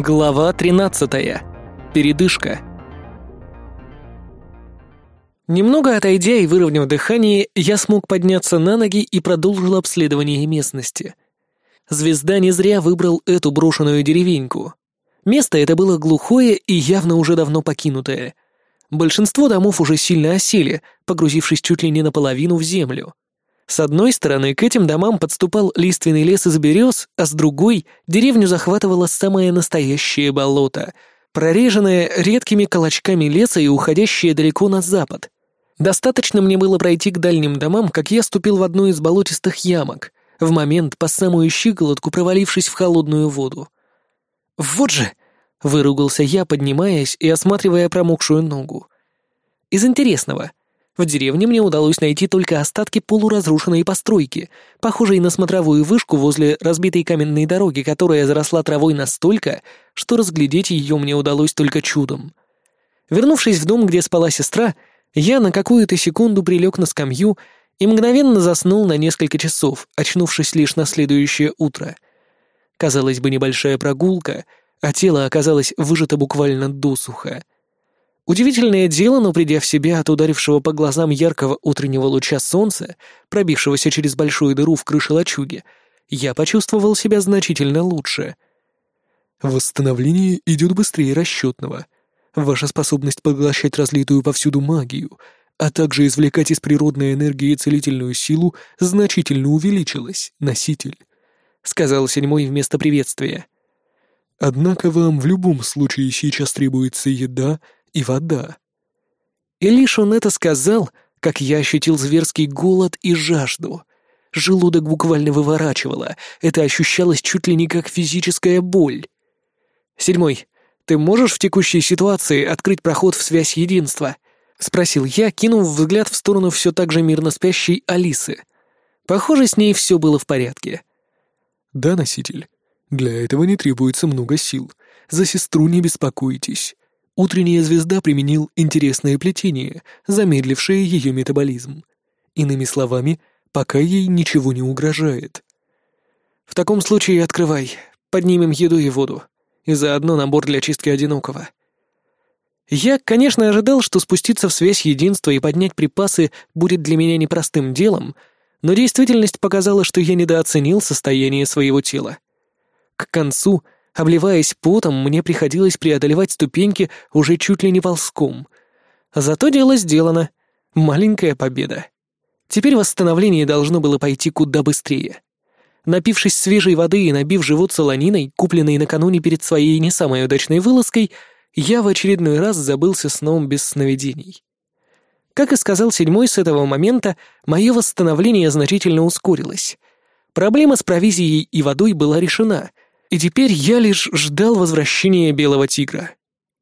Глава 13. Передышка. Немного отойдя и выровняв дыхание, я смог подняться на ноги и продолжил обследование местности. Звезда не зря выбрал эту брошенную деревеньку. Место это было глухое и явно уже давно покинутое. Большинство домов уже сильно осели, погрузившись чуть ли не наполовину в землю. С одной стороны, к этим домам подступал лиственный лес из берез, а с другой деревню захватывало самое настоящее болото, прореженное редкими колочками леса и уходящее далеко на запад. Достаточно мне было пройти к дальним домам, как я ступил в одну из болотистых ямок, в момент по самую щиколотку провалившись в холодную воду. «Вот же!» — выругался я, поднимаясь и осматривая промокшую ногу. «Из интересного — в деревне мне удалось найти только остатки полуразрушенной постройки, похожей на смотровую вышку возле разбитой каменной дороги, которая заросла травой настолько, что разглядеть ее мне удалось только чудом. Вернувшись в дом, где спала сестра, я на какую-то секунду прилег на скамью и мгновенно заснул на несколько часов, очнувшись лишь на следующее утро. Казалось бы, небольшая прогулка, а тело оказалось выжато буквально досуха — Удивительное дело, но придя в себя от ударившего по глазам яркого утреннего луча солнца, пробившегося через большую дыру в крыше лачуги, я почувствовал себя значительно лучше. Восстановление идет быстрее расчетного. Ваша способность поглощать разлитую повсюду магию, а также извлекать из природной энергии целительную силу значительно увеличилась, носитель, — сказал седьмой вместо приветствия. Однако вам в любом случае сейчас требуется еда — и вода. И лишь он это сказал, как я ощутил зверский голод и жажду. Желудок буквально выворачивало, это ощущалось чуть ли не как физическая боль. «Седьмой, ты можешь в текущей ситуации открыть проход в связь единства?» — спросил я, кинув взгляд в сторону все так же мирно спящей Алисы. Похоже, с ней все было в порядке. «Да, носитель. Для этого не требуется много сил. За сестру не беспокойтесь. Утренняя звезда применил интересное плетение, замедлившее ее метаболизм. Иными словами, пока ей ничего не угрожает. «В таком случае открывай. Поднимем еду и воду. И заодно набор для чистки одинокого». Я, конечно, ожидал, что спуститься в связь единства и поднять припасы будет для меня непростым делом, но действительность показала, что я недооценил состояние своего тела. К концу — Обливаясь потом, мне приходилось преодолевать ступеньки уже чуть ли не ползком. Зато дело сделано. Маленькая победа. Теперь восстановление должно было пойти куда быстрее. Напившись свежей воды и набив живот солониной, купленной накануне перед своей не самой удачной вылазкой, я в очередной раз забылся сном без сновидений. Как и сказал седьмой, с этого момента мое восстановление значительно ускорилось. Проблема с провизией и водой была решена — и теперь я лишь ждал возвращения белого тигра.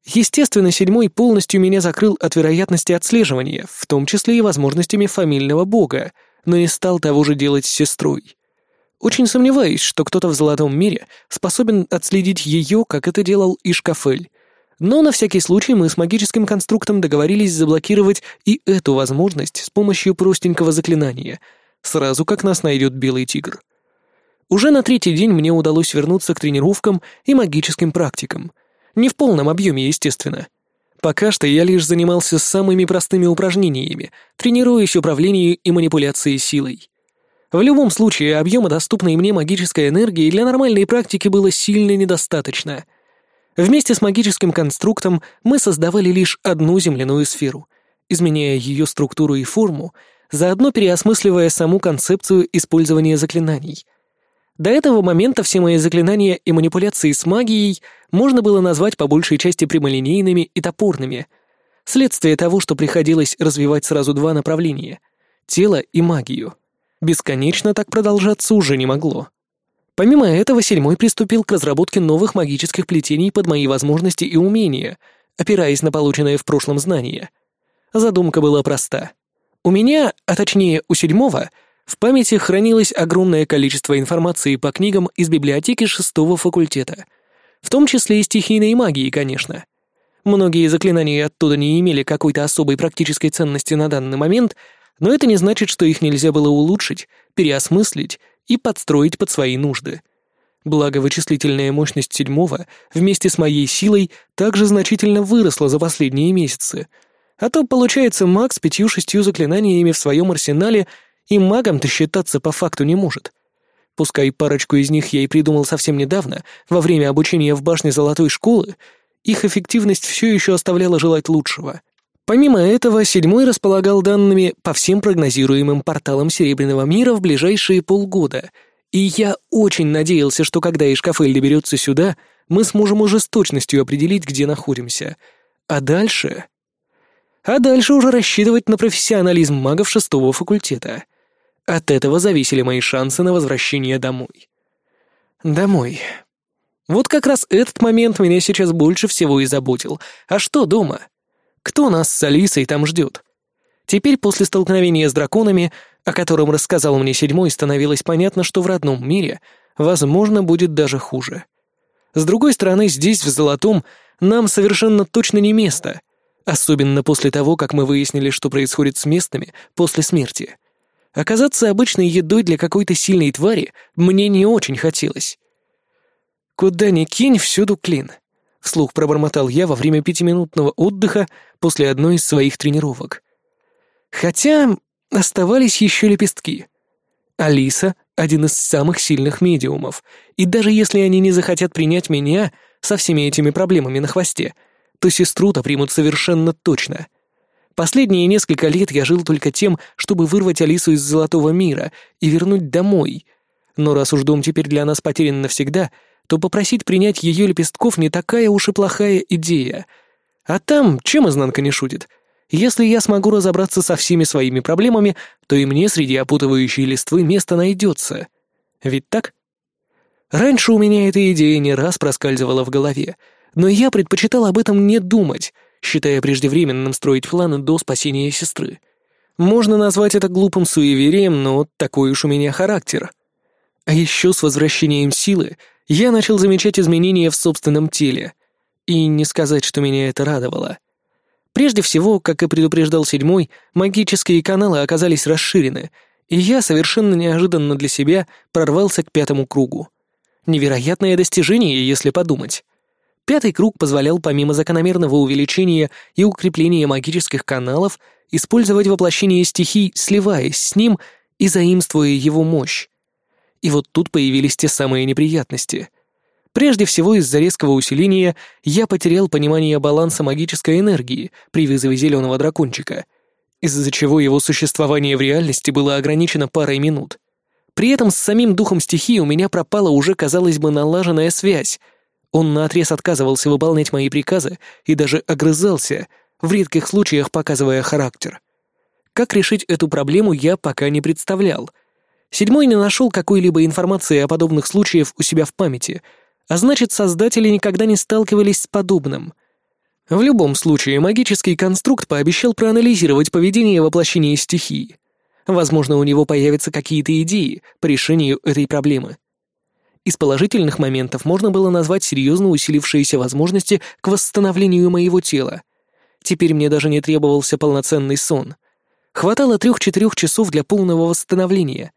Естественно, седьмой полностью меня закрыл от вероятности отслеживания, в том числе и возможностями фамильного бога, но не стал того же делать с сестрой. Очень сомневаюсь, что кто-то в Золотом мире способен отследить ее, как это делал Ишкафель. Но на всякий случай мы с магическим конструктом договорились заблокировать и эту возможность с помощью простенького заклинания, сразу как нас найдет белый тигр. Уже на третий день мне удалось вернуться к тренировкам и магическим практикам. Не в полном объеме, естественно. Пока что я лишь занимался самыми простыми упражнениями, тренируясь управлению и манипуляцией силой. В любом случае, объема доступной мне магической энергии для нормальной практики было сильно недостаточно. Вместе с магическим конструктом мы создавали лишь одну земляную сферу, изменяя ее структуру и форму, заодно переосмысливая саму концепцию использования заклинаний — до этого момента все мои заклинания и манипуляции с магией можно было назвать по большей части прямолинейными и топорными. Следствие того, что приходилось развивать сразу два направления — тело и магию. Бесконечно так продолжаться уже не могло. Помимо этого, седьмой приступил к разработке новых магических плетений под мои возможности и умения, опираясь на полученное в прошлом знание. Задумка была проста. У меня, а точнее у седьмого — в памяти хранилось огромное количество информации по книгам из библиотеки шестого факультета, в том числе и стихийной магии, конечно. Многие заклинания оттуда не имели какой-то особой практической ценности на данный момент, но это не значит, что их нельзя было улучшить, переосмыслить и подстроить под свои нужды. Благо, вычислительная мощность седьмого вместе с моей силой также значительно выросла за последние месяцы. А то, получается, маг с пятью-шестью заклинаниями в своем арсенале и магом-то считаться по факту не может. Пускай парочку из них я и придумал совсем недавно, во время обучения в башне Золотой школы, их эффективность все еще оставляла желать лучшего. Помимо этого, седьмой располагал данными по всем прогнозируемым порталам Серебряного мира в ближайшие полгода — и я очень надеялся, что когда Ишкафель доберется сюда, мы сможем уже с точностью определить, где находимся. А дальше... А дальше уже рассчитывать на профессионализм магов шестого факультета. От этого зависели мои шансы на возвращение домой. Домой. Вот как раз этот момент меня сейчас больше всего и заботил. А что дома? Кто нас с Алисой там ждет? Теперь, после столкновения с драконами, о котором рассказал мне седьмой, становилось понятно, что в родном мире, возможно, будет даже хуже. С другой стороны, здесь, в Золотом, нам совершенно точно не место, особенно после того, как мы выяснили, что происходит с местными после смерти. Оказаться обычной едой для какой-то сильной твари мне не очень хотелось. «Куда ни кинь, всюду клин», — вслух пробормотал я во время пятиминутного отдыха после одной из своих тренировок. Хотя Оставались еще лепестки. Алиса — один из самых сильных медиумов, и даже если они не захотят принять меня со всеми этими проблемами на хвосте, то сестру-то примут совершенно точно. Последние несколько лет я жил только тем, чтобы вырвать Алису из Золотого мира и вернуть домой. Но раз уж дом теперь для нас потерян навсегда, то попросить принять ее лепестков не такая уж и плохая идея. А там чем изнанка не шутит? Если я смогу разобраться со всеми своими проблемами, то и мне среди опутывающей листвы место найдется. Ведь так? Раньше у меня эта идея не раз проскальзывала в голове, но я предпочитал об этом не думать, считая преждевременным строить планы до спасения сестры. Можно назвать это глупым суеверием, но такой уж у меня характер. А еще с возвращением силы я начал замечать изменения в собственном теле. И не сказать, что меня это радовало. Прежде всего, как и предупреждал седьмой, магические каналы оказались расширены, и я совершенно неожиданно для себя прорвался к пятому кругу. Невероятное достижение, если подумать. Пятый круг позволял помимо закономерного увеличения и укрепления магических каналов использовать воплощение стихий, сливаясь с ним и заимствуя его мощь. И вот тут появились те самые неприятности. Прежде всего, из-за резкого усиления я потерял понимание баланса магической энергии при вызове зеленого дракончика, из-за чего его существование в реальности было ограничено парой минут. При этом с самим духом стихии у меня пропала уже, казалось бы, налаженная связь. Он наотрез отказывался выполнять мои приказы и даже огрызался, в редких случаях показывая характер. Как решить эту проблему, я пока не представлял. Седьмой не нашел какой-либо информации о подобных случаях у себя в памяти — а значит, создатели никогда не сталкивались с подобным. В любом случае, магический конструкт пообещал проанализировать поведение воплощения стихии. Возможно, у него появятся какие-то идеи по решению этой проблемы. Из положительных моментов можно было назвать серьезно усилившиеся возможности к восстановлению моего тела. Теперь мне даже не требовался полноценный сон. Хватало трех-четырех часов для полного восстановления.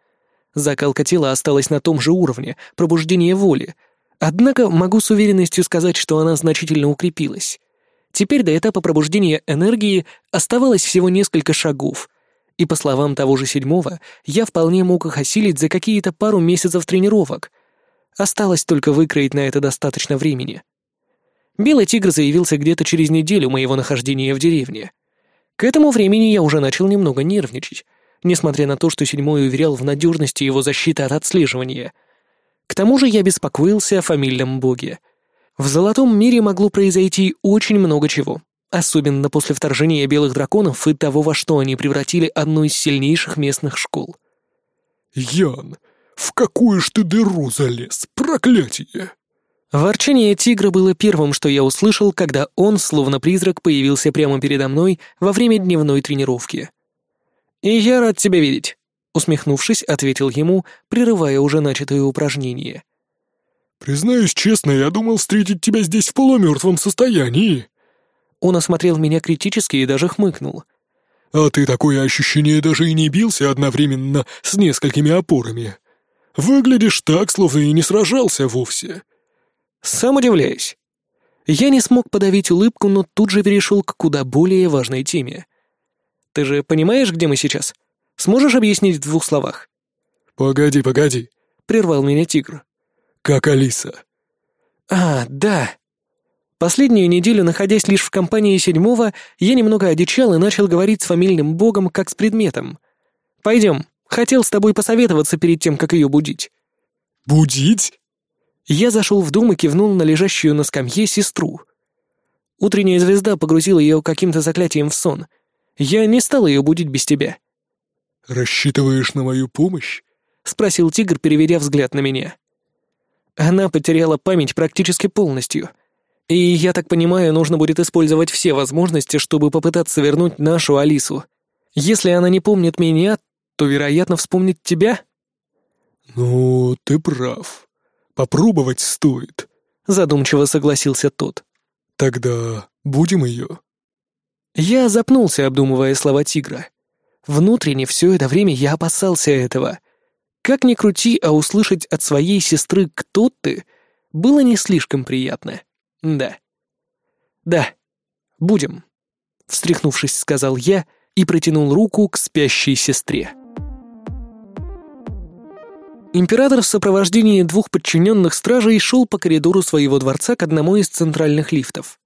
Закалка тела осталась на том же уровне, пробуждение воли — Однако могу с уверенностью сказать, что она значительно укрепилась. Теперь до этапа пробуждения энергии оставалось всего несколько шагов, и, по словам того же седьмого, я вполне мог их осилить за какие-то пару месяцев тренировок. Осталось только выкроить на это достаточно времени. Белый тигр заявился где-то через неделю моего нахождения в деревне. К этому времени я уже начал немного нервничать, несмотря на то, что седьмой уверял в надежности его защиты от отслеживания — к тому же я беспокоился о фамильном боге. В Золотом мире могло произойти очень много чего, особенно после вторжения белых драконов и того, во что они превратили одну из сильнейших местных школ. «Ян, в какую ж ты дыру залез, проклятие!» Ворчание тигра было первым, что я услышал, когда он, словно призрак, появился прямо передо мной во время дневной тренировки. «И я рад тебя видеть. Усмехнувшись, ответил ему, прерывая уже начатое упражнение. «Признаюсь честно, я думал встретить тебя здесь в полумертвом состоянии». Он осмотрел меня критически и даже хмыкнул. «А ты такое ощущение даже и не бился одновременно с несколькими опорами. Выглядишь так, словно и не сражался вовсе». «Сам удивляюсь». Я не смог подавить улыбку, но тут же перешел к куда более важной теме. «Ты же понимаешь, где мы сейчас? Сможешь объяснить в двух словах?» «Погоди, погоди», — прервал меня тигр. «Как Алиса?» «А, да». Последнюю неделю, находясь лишь в компании седьмого, я немного одичал и начал говорить с фамильным богом как с предметом. «Пойдем, хотел с тобой посоветоваться перед тем, как ее будить». «Будить?» Я зашел в дом и кивнул на лежащую на скамье сестру. Утренняя звезда погрузила ее каким-то заклятием в сон. Я не стал ее будить без тебя. «Рассчитываешь на мою помощь?» — спросил тигр, переведя взгляд на меня. Она потеряла память практически полностью. И, я так понимаю, нужно будет использовать все возможности, чтобы попытаться вернуть нашу Алису. Если она не помнит меня, то, вероятно, вспомнит тебя. «Ну, ты прав. Попробовать стоит», — задумчиво согласился тот. «Тогда будем ее». Я запнулся, обдумывая слова тигра. Внутренне все это время я опасался этого — как ни крути, а услышать от своей сестры «кто ты» было не слишком приятно. Да. Да, будем. Встряхнувшись, сказал я и протянул руку к спящей сестре. Император в сопровождении двух подчиненных стражей шел по коридору своего дворца к одному из центральных лифтов.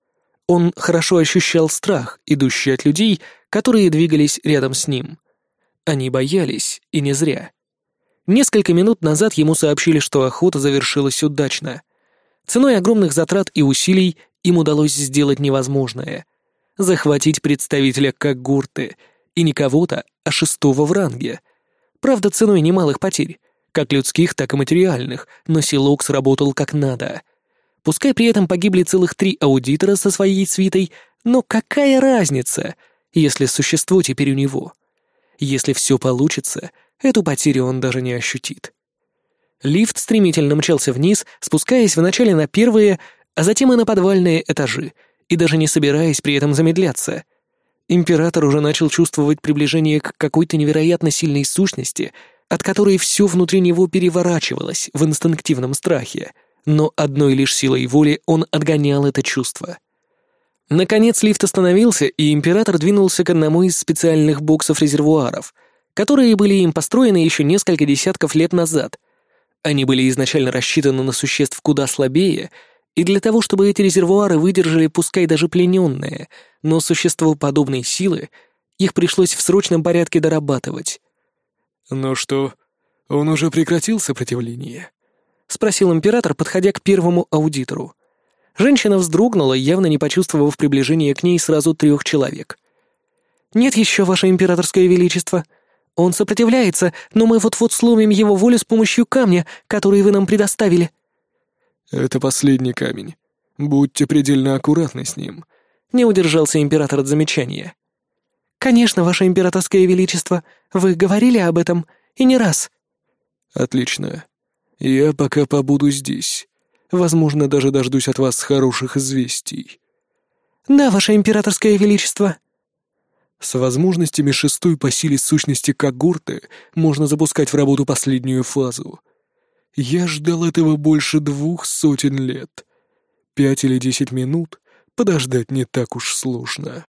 Он хорошо ощущал страх, идущий от людей, которые двигались рядом с ним. Они боялись, и не зря. Несколько минут назад ему сообщили, что охота завершилась удачно. Ценой огромных затрат и усилий им удалось сделать невозможное — захватить представителя Кагурты, и не кого-то, а шестого в ранге. Правда, ценой немалых потерь, как людских, так и материальных, но Силок сработал как надо. Пускай при этом погибли целых три аудитора со своей свитой, но какая разница, если существо теперь у него? Если все получится — Эту потерю он даже не ощутит. Лифт стремительно мчался вниз, спускаясь вначале на первые, а затем и на подвальные этажи, и даже не собираясь при этом замедляться. Император уже начал чувствовать приближение к какой-то невероятно сильной сущности, от которой все внутри него переворачивалось в инстинктивном страхе, но одной лишь силой воли он отгонял это чувство. Наконец лифт остановился, и император двинулся к одному из специальных боксов-резервуаров — которые были им построены еще несколько десятков лет назад. Они были изначально рассчитаны на существ куда слабее, и для того, чтобы эти резервуары выдержали пускай даже плененные, но существо подобной силы, их пришлось в срочном порядке дорабатывать. «Ну что, он уже прекратил сопротивление?» — спросил император, подходя к первому аудитору. Женщина вздрогнула, явно не почувствовав приближения к ней сразу трех человек. «Нет еще, ваше императорское величество», он сопротивляется, но мы вот-вот сломим его волю с помощью камня, который вы нам предоставили». «Это последний камень. Будьте предельно аккуратны с ним», — не удержался император от замечания. «Конечно, ваше императорское величество. Вы говорили об этом, и не раз». «Отлично. Я пока побуду здесь. Возможно, даже дождусь от вас хороших известий». «Да, ваше императорское величество», с возможностями шестой по силе сущности когорты можно запускать в работу последнюю фазу. Я ждал этого больше двух сотен лет. Пять или десять минут подождать не так уж сложно.